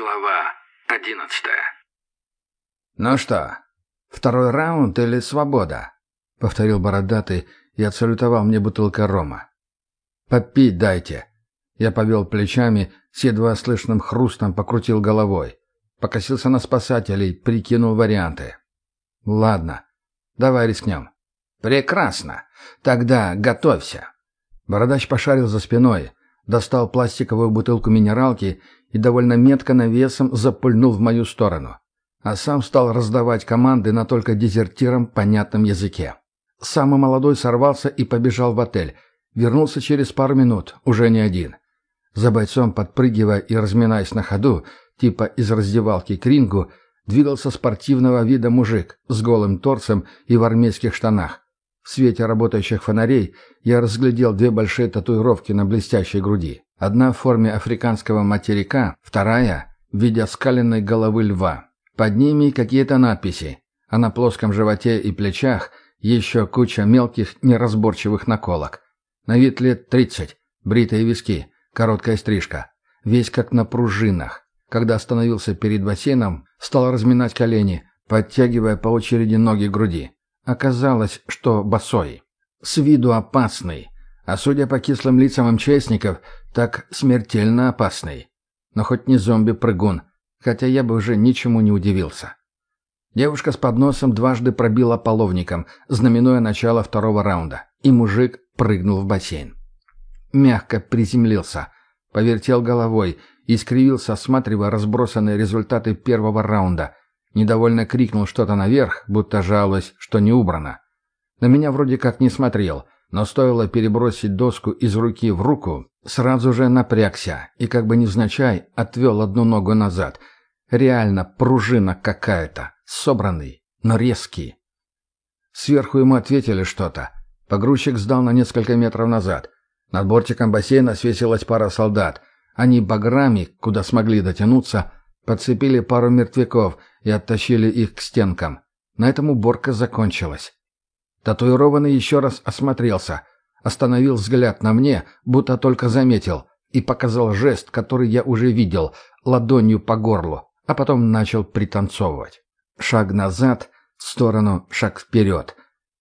Глава одиннадцатая «Ну что, второй раунд или свобода?» — повторил бородатый и отсалютовал мне бутылка рома. «Попить дайте». Я повел плечами, с едва слышным хрустом покрутил головой. Покосился на спасателей, прикинул варианты. «Ладно, давай рискнем». «Прекрасно. Тогда готовься». Бородач пошарил за спиной, достал пластиковую бутылку минералки и довольно метко навесом запульнул в мою сторону. А сам стал раздавать команды на только дезертирам понятном языке. Самый молодой сорвался и побежал в отель. Вернулся через пару минут, уже не один. За бойцом, подпрыгивая и разминаясь на ходу, типа из раздевалки к рингу, двигался спортивного вида мужик с голым торсом и в армейских штанах. В свете работающих фонарей я разглядел две большие татуировки на блестящей груди. Одна в форме африканского материка, вторая в виде оскаленной головы льва. Под ними какие-то надписи, а на плоском животе и плечах еще куча мелких неразборчивых наколок. На вид лет тридцать, бритые виски, короткая стрижка. Весь как на пружинах. Когда остановился перед бассейном, стал разминать колени, подтягивая по очереди ноги к груди. Оказалось, что босой. С виду опасный, а судя по кислым лицам МЧСников, так смертельно опасный. Но хоть не зомби-прыгун, хотя я бы уже ничему не удивился. Девушка с подносом дважды пробила половником, знаменуя начало второго раунда, и мужик прыгнул в бассейн. Мягко приземлился, повертел головой и скривился, осматривая разбросанные результаты первого раунда, Недовольно крикнул что-то наверх, будто жалуясь, что не убрано. На меня вроде как не смотрел, но стоило перебросить доску из руки в руку, сразу же напрягся и как бы невзначай отвел одну ногу назад. Реально пружина какая-то, собранный, но резкий. Сверху ему ответили что-то. Погрузчик сдал на несколько метров назад. Над бортиком бассейна свесилась пара солдат. Они баграми, куда смогли дотянуться, подцепили пару мертвяков — и оттащили их к стенкам. На этом уборка закончилась. Татуированный еще раз осмотрелся, остановил взгляд на мне, будто только заметил, и показал жест, который я уже видел, ладонью по горлу, а потом начал пританцовывать. Шаг назад, в сторону, шаг вперед.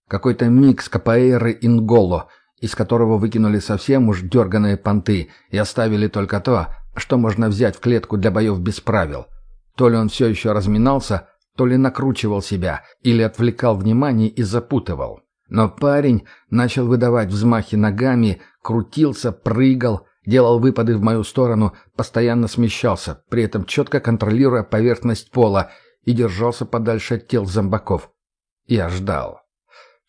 Какой-то микс капоэйры инголо, из которого выкинули совсем уж дерганые понты и оставили только то, что можно взять в клетку для боев без правил — то ли он все еще разминался, то ли накручивал себя, или отвлекал внимание и запутывал. Но парень начал выдавать взмахи ногами, крутился, прыгал, делал выпады в мою сторону, постоянно смещался, при этом четко контролируя поверхность пола и держался подальше от тел зомбаков. Я ждал.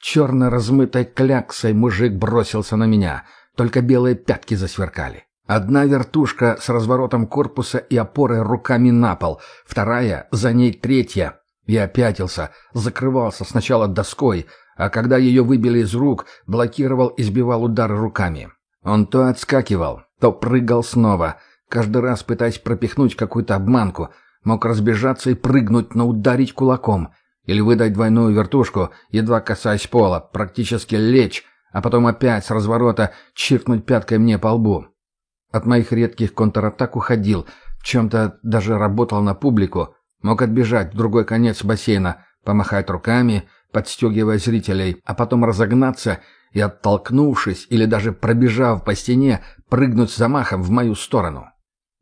Черно размытой кляксой мужик бросился на меня, только белые пятки засверкали. Одна вертушка с разворотом корпуса и опорой руками на пол, вторая, за ней третья. Я опятился, закрывался сначала доской, а когда ее выбили из рук, блокировал и сбивал удары руками. Он то отскакивал, то прыгал снова, каждый раз пытаясь пропихнуть какую-то обманку, мог разбежаться и прыгнуть, но ударить кулаком, или выдать двойную вертушку, едва касаясь пола, практически лечь, а потом опять с разворота чиркнуть пяткой мне по лбу. От моих редких контратак уходил, в чем-то даже работал на публику, мог отбежать в другой конец бассейна, помахать руками, подстегивая зрителей, а потом разогнаться и, оттолкнувшись или даже пробежав по стене, прыгнуть с замахом в мою сторону.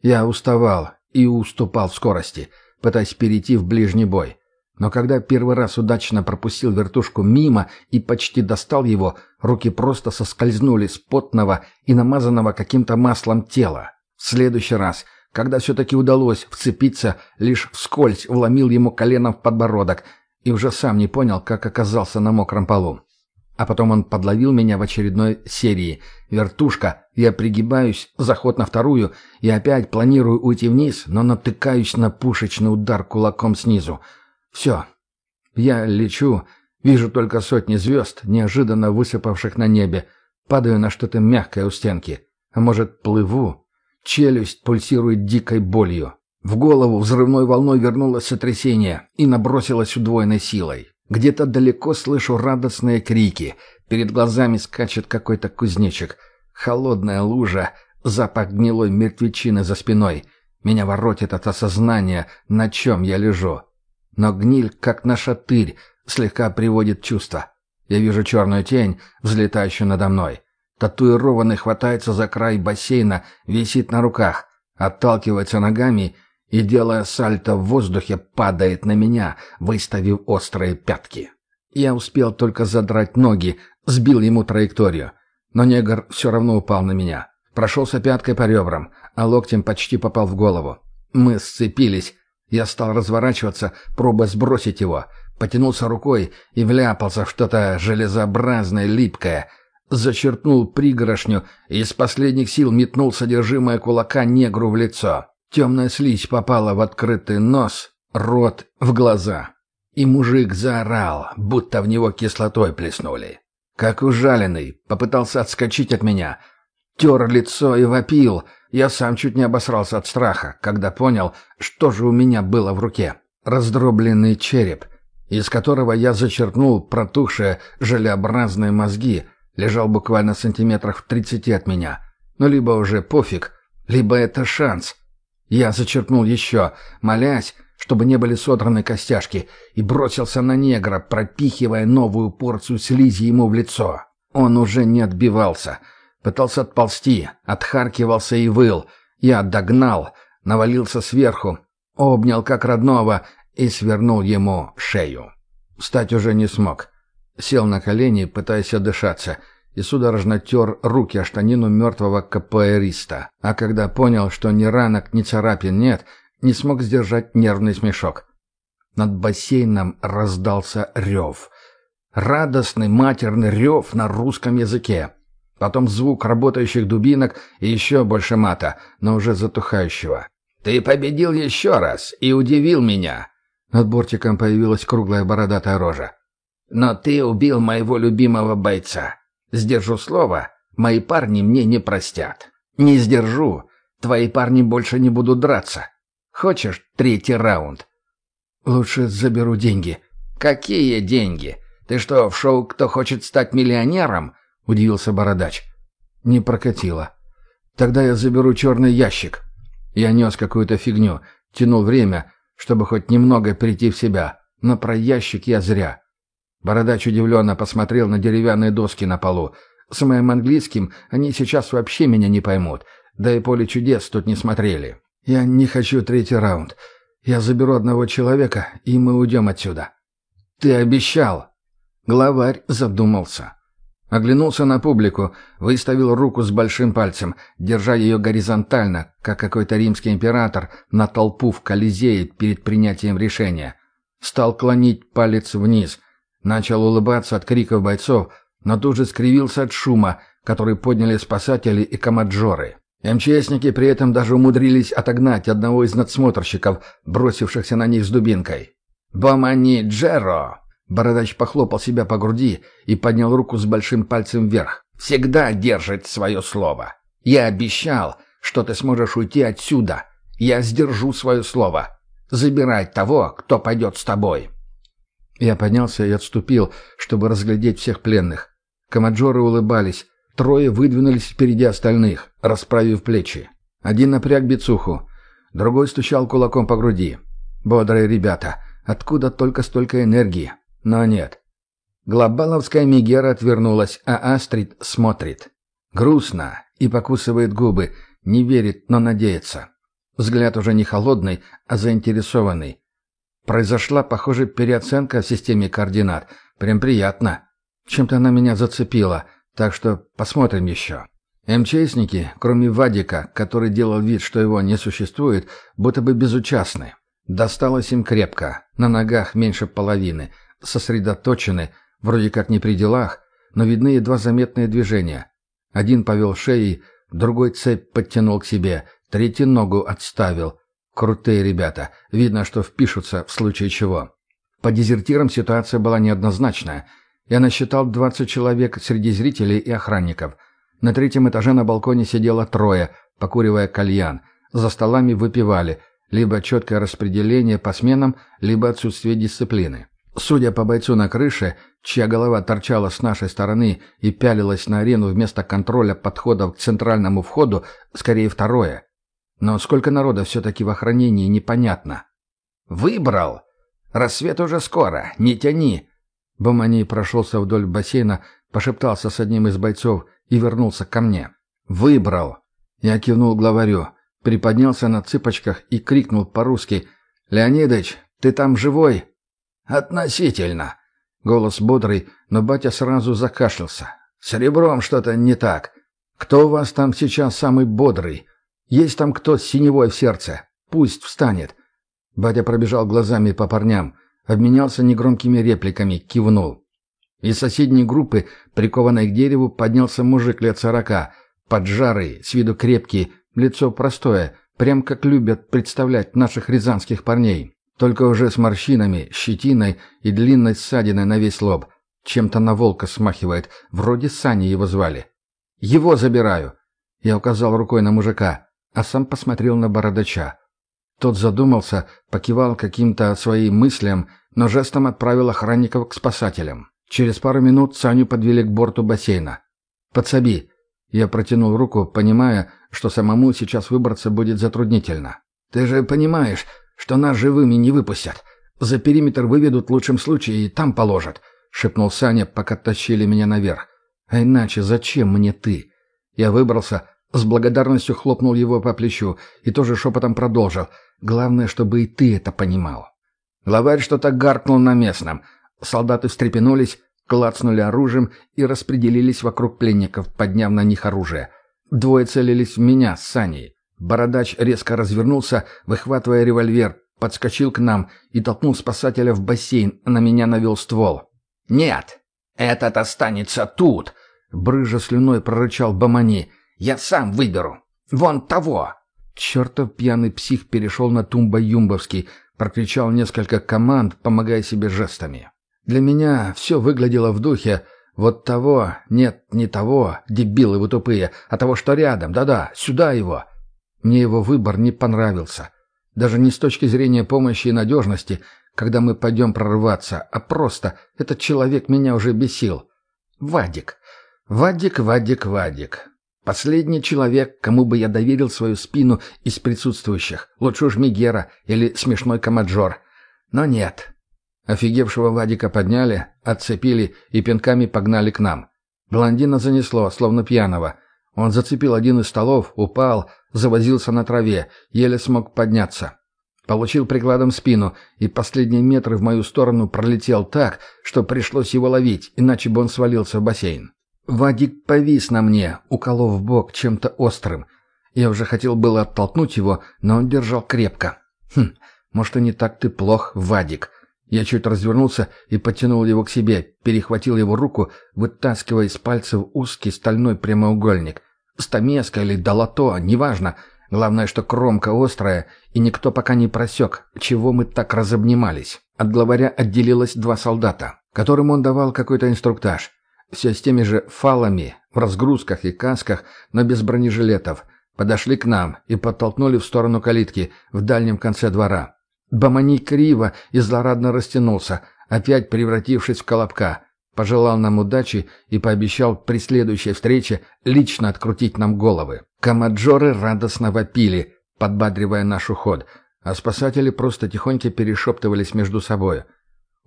Я уставал и уступал в скорости, пытаясь перейти в ближний бой. Но когда первый раз удачно пропустил вертушку мимо и почти достал его, руки просто соскользнули с потного и намазанного каким-то маслом тела. В следующий раз, когда все-таки удалось вцепиться, лишь вскользь вломил ему коленом в подбородок и уже сам не понял, как оказался на мокром полу. А потом он подловил меня в очередной серии. Вертушка, я пригибаюсь, заход на вторую, и опять планирую уйти вниз, но натыкаюсь на пушечный удар кулаком снизу. Все. Я лечу, вижу только сотни звезд, неожиданно высыпавших на небе, падаю на что-то мягкое у стенки. А может, плыву? Челюсть пульсирует дикой болью. В голову взрывной волной вернулось сотрясение и набросилось удвоенной силой. Где-то далеко слышу радостные крики. Перед глазами скачет какой-то кузнечик. Холодная лужа, запах гнилой мертвечины за спиной. Меня воротит от осознания, на чем я лежу. Но гниль, как нашатырь, слегка приводит чувство. Я вижу черную тень, взлетающую надо мной. Татуированный хватается за край бассейна, висит на руках, отталкивается ногами и, делая сальто в воздухе, падает на меня, выставив острые пятки. Я успел только задрать ноги, сбил ему траекторию. Но негр все равно упал на меня. Прошелся пяткой по ребрам, а локтем почти попал в голову. Мы сцепились. Я стал разворачиваться, пробуя сбросить его. Потянулся рукой и вляпался в что-то железообразное, липкое. Зачерпнул пригорошню и из последних сил метнул содержимое кулака негру в лицо. Темная слизь попала в открытый нос, рот, в глаза. И мужик заорал, будто в него кислотой плеснули. Как ужаленный, попытался отскочить от меня. Тер лицо и вопил. Я сам чуть не обосрался от страха, когда понял, что же у меня было в руке. Раздробленный череп, из которого я зачерпнул протухшие желеобразные мозги, лежал буквально сантиметрах в тридцати от меня. Но либо уже пофиг, либо это шанс. Я зачерпнул еще, молясь, чтобы не были содраны костяшки, и бросился на негра, пропихивая новую порцию слизи ему в лицо. Он уже не отбивался. Пытался отползти, отхаркивался и выл. Я догнал, навалился сверху, обнял как родного и свернул ему шею. Встать уже не смог. Сел на колени, пытаясь отдышаться, и судорожно тер руки о штанину мертвого КПРиста. А когда понял, что ни ранок, ни царапин нет, не смог сдержать нервный смешок. Над бассейном раздался рев. Радостный матерный рев на русском языке. Потом звук работающих дубинок и еще больше мата, но уже затухающего. «Ты победил еще раз и удивил меня!» Над бортиком появилась круглая бородатая рожа. «Но ты убил моего любимого бойца. Сдержу слово, мои парни мне не простят. Не сдержу, твои парни больше не будут драться. Хочешь третий раунд?» «Лучше заберу деньги». «Какие деньги? Ты что, в шоу «Кто хочет стать миллионером»?» — удивился Бородач. «Не прокатило. Тогда я заберу черный ящик». Я нес какую-то фигню, тянул время, чтобы хоть немного прийти в себя, но про ящик я зря. Бородач удивленно посмотрел на деревянные доски на полу. С моим английским они сейчас вообще меня не поймут, да и поле чудес тут не смотрели. «Я не хочу третий раунд. Я заберу одного человека, и мы уйдем отсюда». «Ты обещал!» Главарь задумался. Оглянулся на публику, выставил руку с большим пальцем, держа ее горизонтально, как какой-то римский император, на толпу в Колизее перед принятием решения. Стал клонить палец вниз. Начал улыбаться от криков бойцов, но тут же скривился от шума, который подняли спасатели и комаджоры. МЧСники при этом даже умудрились отогнать одного из надсмотрщиков, бросившихся на них с дубинкой. «Бомани Джеро!» Бородач похлопал себя по груди и поднял руку с большим пальцем вверх. «Всегда держит свое слово. Я обещал, что ты сможешь уйти отсюда. Я сдержу свое слово. Забирай того, кто пойдет с тобой». Я поднялся и отступил, чтобы разглядеть всех пленных. Комаджоры улыбались, Трое выдвинулись впереди остальных, расправив плечи. Один напряг бицуху, другой стучал кулаком по груди. Бодрые ребята, откуда только столько энергии? Но нет. Глобаловская Мегера отвернулась, а Астрид смотрит. Грустно и покусывает губы, не верит, но надеется. Взгляд уже не холодный, а заинтересованный. Произошла, похоже, переоценка в системе координат. Прям приятно. Чем-то она меня зацепила — так что посмотрим еще. МЧСники, кроме Вадика, который делал вид, что его не существует, будто бы безучастны. Досталось им крепко, на ногах меньше половины, сосредоточены, вроде как не при делах, но видны едва заметные движения. Один повел шеей, другой цепь подтянул к себе, третий ногу отставил. Крутые ребята, видно, что впишутся в случае чего. По дезертирам ситуация была неоднозначная – я насчитал 20 человек среди зрителей и охранников. На третьем этаже на балконе сидело трое, покуривая кальян. За столами выпивали. Либо четкое распределение по сменам, либо отсутствие дисциплины. Судя по бойцу на крыше, чья голова торчала с нашей стороны и пялилась на арену вместо контроля подходов к центральному входу, скорее второе. Но сколько народа все-таки в охранении, непонятно. «Выбрал! Рассвет уже скоро, не тяни!» Бомани прошелся вдоль бассейна, пошептался с одним из бойцов и вернулся ко мне. «Выбрал!» Я кивнул главарю, приподнялся на цыпочках и крикнул по-русски. «Леонидыч, ты там живой?» «Относительно!» Голос бодрый, но батя сразу закашлялся. «С ребром что-то не так. Кто у вас там сейчас самый бодрый? Есть там кто с синевой в сердце? Пусть встанет. Батя пробежал глазами по парням, обменялся негромкими репликами, кивнул. Из соседней группы, прикованной к дереву, поднялся мужик лет сорока, поджарый, с виду крепкий, лицо простое, прям как любят представлять наших рязанских парней, только уже с морщинами, щетиной и длинной ссадиной на весь лоб. Чем-то на волка смахивает, вроде Сани его звали. «Его забираю!» Я указал рукой на мужика, а сам посмотрел на бородача. Тот задумался, покивал каким-то своим мыслям, но жестом отправил охранников к спасателям. Через пару минут Саню подвели к борту бассейна. «Подсоби!» Я протянул руку, понимая, что самому сейчас выбраться будет затруднительно. «Ты же понимаешь, что нас живыми не выпустят. За периметр выведут в лучшем случае и там положат», — шепнул Саня, пока тащили меня наверх. «А иначе зачем мне ты?» Я выбрался, с благодарностью хлопнул его по плечу и тоже шепотом продолжил. «Главное, чтобы и ты это понимал». Главарь что-то гаркнул на местном. Солдаты встрепенулись, клацнули оружием и распределились вокруг пленников, подняв на них оружие. Двое целились в меня с Саней. Бородач резко развернулся, выхватывая револьвер, подскочил к нам и толкнул спасателя в бассейн, на меня навел ствол. «Нет, этот останется тут!» — брыжа слюной прорычал Бамани. Я сам выберу. Вон того!» Чертов пьяный псих перешел на Тумба-Юмбовский, прокричал несколько команд, помогая себе жестами. Для меня все выглядело в духе «вот того, нет, не того, дебилы вы тупые, а того, что рядом, да-да, сюда его». Мне его выбор не понравился. Даже не с точки зрения помощи и надежности, когда мы пойдем прорываться, а просто этот человек меня уже бесил. Вадик. Вадик, Вадик, Вадик. Последний человек, кому бы я доверил свою спину из присутствующих. Лучше уж Мигера или смешной Камаджор. Но нет. Офигевшего Вадика подняли, отцепили и пинками погнали к нам. Блондина занесло, словно пьяного. Он зацепил один из столов, упал, завозился на траве, еле смог подняться. Получил прикладом спину, и последние метры в мою сторону пролетел так, что пришлось его ловить, иначе бы он свалился в бассейн. Вадик повис на мне, уколов бок чем-то острым. Я уже хотел было оттолкнуть его, но он держал крепко. Хм, может, и не так ты плох, Вадик. Я чуть развернулся и потянул его к себе, перехватил его руку, вытаскивая из пальцев узкий стальной прямоугольник. Стамеска или долото, неважно. Главное, что кромка острая, и никто пока не просек, чего мы так разобнимались. От главаря отделилось два солдата, которым он давал какой-то инструктаж. Все с теми же фалами, в разгрузках и касках, но без бронежилетов. Подошли к нам и подтолкнули в сторону калитки в дальнем конце двора. Бамани криво и злорадно растянулся, опять превратившись в колобка. Пожелал нам удачи и пообещал при следующей встрече лично открутить нам головы. Камаджоры радостно вопили, подбадривая наш уход, а спасатели просто тихонько перешептывались между собой –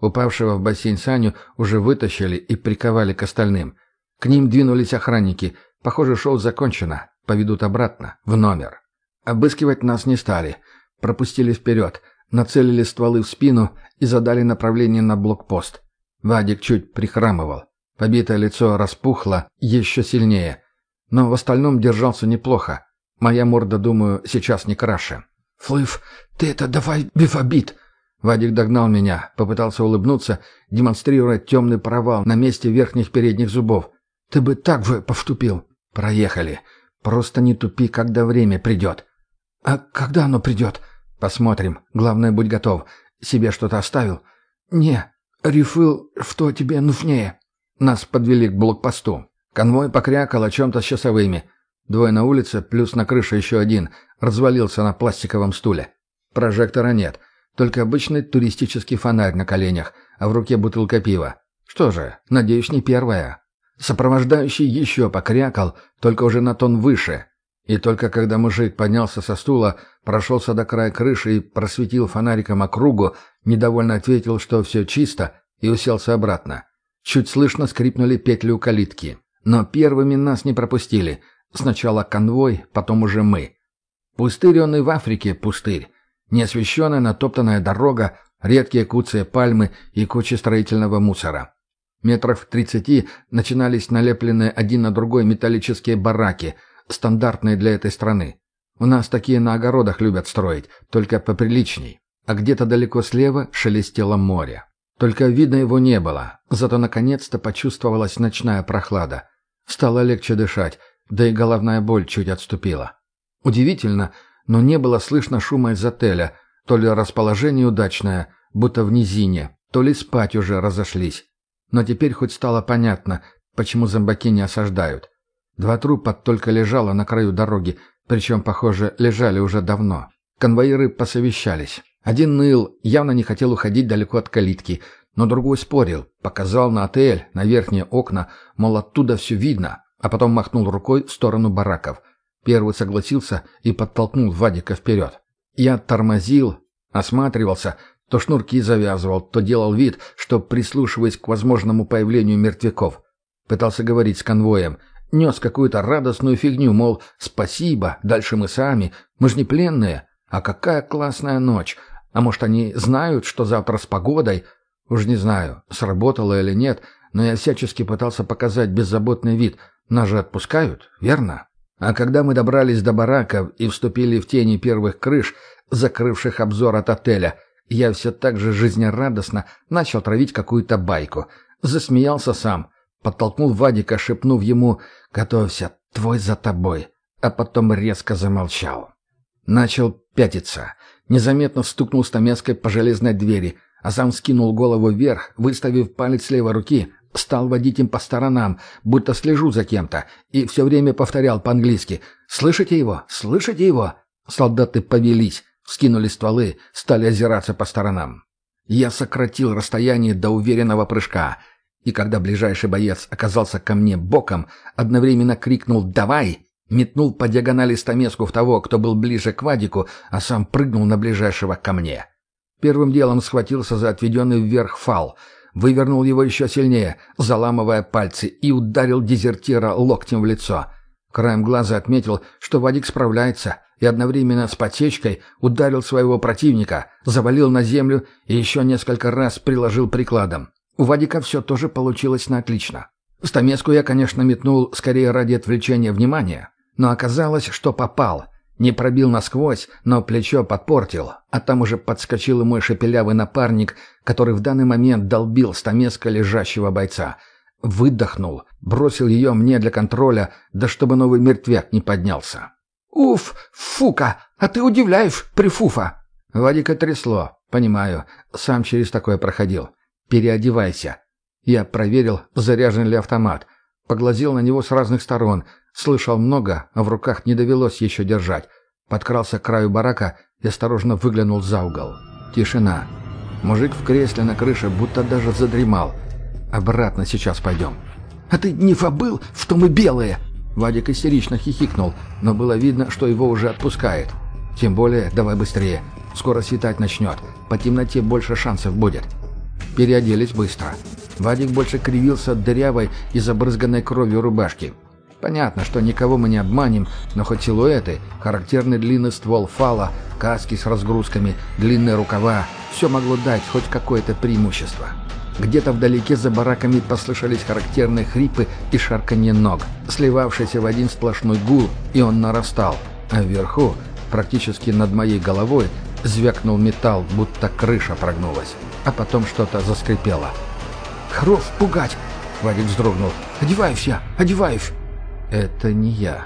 Упавшего в бассейн Саню уже вытащили и приковали к остальным. К ним двинулись охранники. Похоже, шоу закончено. Поведут обратно, в номер. Обыскивать нас не стали. Пропустили вперед, нацелили стволы в спину и задали направление на блокпост. Вадик чуть прихрамывал. Побитое лицо распухло еще сильнее. Но в остальном держался неплохо. Моя морда, думаю, сейчас не краше. «Флыв, ты это давай бифобит!» Вадик догнал меня, попытался улыбнуться, демонстрируя темный провал на месте верхних передних зубов. «Ты бы так же повступил!» «Проехали. Просто не тупи, когда время придет». «А когда оно придет?» «Посмотрим. Главное, будь готов. Себе что-то оставил?» «Не. Рефил, что тебе нужнее?» Нас подвели к блокпосту. Конвой покрякал о чем-то с часовыми. Двое на улице, плюс на крыше еще один. Развалился на пластиковом стуле. Прожектора нет. Только обычный туристический фонарь на коленях, а в руке бутылка пива. Что же, надеюсь, не первая. Сопровождающий еще покрякал, только уже на тон выше. И только когда мужик поднялся со стула, прошелся до края крыши и просветил фонариком округу, недовольно ответил, что все чисто, и уселся обратно. Чуть слышно скрипнули петли у калитки. Но первыми нас не пропустили. Сначала конвой, потом уже мы. Пустырь он и в Африке пустырь. Неосвещенная натоптанная дорога, редкие куцые пальмы и кучи строительного мусора. Метров в тридцати начинались налепленные один на другой металлические бараки, стандартные для этой страны. У нас такие на огородах любят строить, только поприличней. А где-то далеко слева шелестело море. Только видно его не было, зато наконец-то почувствовалась ночная прохлада. Стало легче дышать, да и головная боль чуть отступила. Удивительно, но не было слышно шума из отеля, то ли расположение удачное, будто в низине, то ли спать уже разошлись. Но теперь хоть стало понятно, почему зомбаки не осаждают. Два трупа только лежало на краю дороги, причем, похоже, лежали уже давно. Конвоиры посовещались. Один ныл, явно не хотел уходить далеко от калитки, но другой спорил, показал на отель, на верхние окна, мол, оттуда все видно, а потом махнул рукой в сторону бараков. Первый согласился и подтолкнул Вадика вперед. Я тормозил, осматривался, то шнурки завязывал, то делал вид, что прислушиваясь к возможному появлению мертвяков. Пытался говорить с конвоем, нес какую-то радостную фигню, мол, спасибо, дальше мы сами, мы же не пленные, а какая классная ночь, а может они знают, что завтра с погодой? Уж не знаю, сработало или нет, но я всячески пытался показать беззаботный вид. Нас же отпускают, верно? А когда мы добрались до бараков и вступили в тени первых крыш, закрывших обзор от отеля, я все так же жизнерадостно начал травить какую-то байку. Засмеялся сам, подтолкнул Вадика, шепнув ему «Готовься, твой за тобой», а потом резко замолчал. Начал пятиться. Незаметно стукнул стамеской по железной двери, а сам скинул голову вверх, выставив палец левой руки, стал водить им по сторонам, будто слежу за кем-то, и все время повторял по-английски «Слышите его? Слышите его?» Солдаты повелись, скинули стволы, стали озираться по сторонам. Я сократил расстояние до уверенного прыжка, и когда ближайший боец оказался ко мне боком, одновременно крикнул «Давай!» метнул по диагонали стамеску в того, кто был ближе к Вадику, а сам прыгнул на ближайшего ко мне. Первым делом схватился за отведенный вверх фал, вывернул его еще сильнее, заламывая пальцы, и ударил дезертира локтем в лицо. Краем глаза отметил, что Вадик справляется, и одновременно с подсечкой ударил своего противника, завалил на землю и еще несколько раз приложил прикладом. У Вадика все тоже получилось на отлично. Стамеску я, конечно, метнул скорее ради отвлечения внимания, но оказалось, что попал. Не пробил насквозь, но плечо подпортил, а там уже подскочил и мой шепелявый напарник, который в данный момент долбил стамеска лежащего бойца. Выдохнул, бросил ее мне для контроля, да чтобы новый мертвяк не поднялся. «Уф, фука, а ты удивляешь, прифуфа!» Вадика трясло, понимаю, сам через такое проходил. «Переодевайся». Я проверил, заряжен ли автомат. Поглазел на него с разных сторон — Слышал много, а в руках не довелось еще держать. Подкрался к краю барака и осторожно выглянул за угол. Тишина. Мужик в кресле на крыше будто даже задремал. Обратно сейчас пойдем. «А ты не фабыл, в том и белые!» Вадик истерично хихикнул, но было видно, что его уже отпускает. «Тем более, давай быстрее. Скоро светать начнет. По темноте больше шансов будет». Переоделись быстро. Вадик больше кривился от дырявой и забрызганной кровью рубашки. Понятно, что никого мы не обманем, но хоть силуэты, характерный длинный ствол фала, каски с разгрузками, длинные рукава — все могло дать хоть какое-то преимущество. Где-то вдалеке за бараками послышались характерные хрипы и шарканье ног, сливавшиеся в один сплошной гул, и он нарастал. А вверху, практически над моей головой, звякнул металл, будто крыша прогнулась. А потом что-то заскрипело. «Хров пугать!» — Вадик вздрогнул. «Одеваюсь я! Одеваюсь!» Это не я.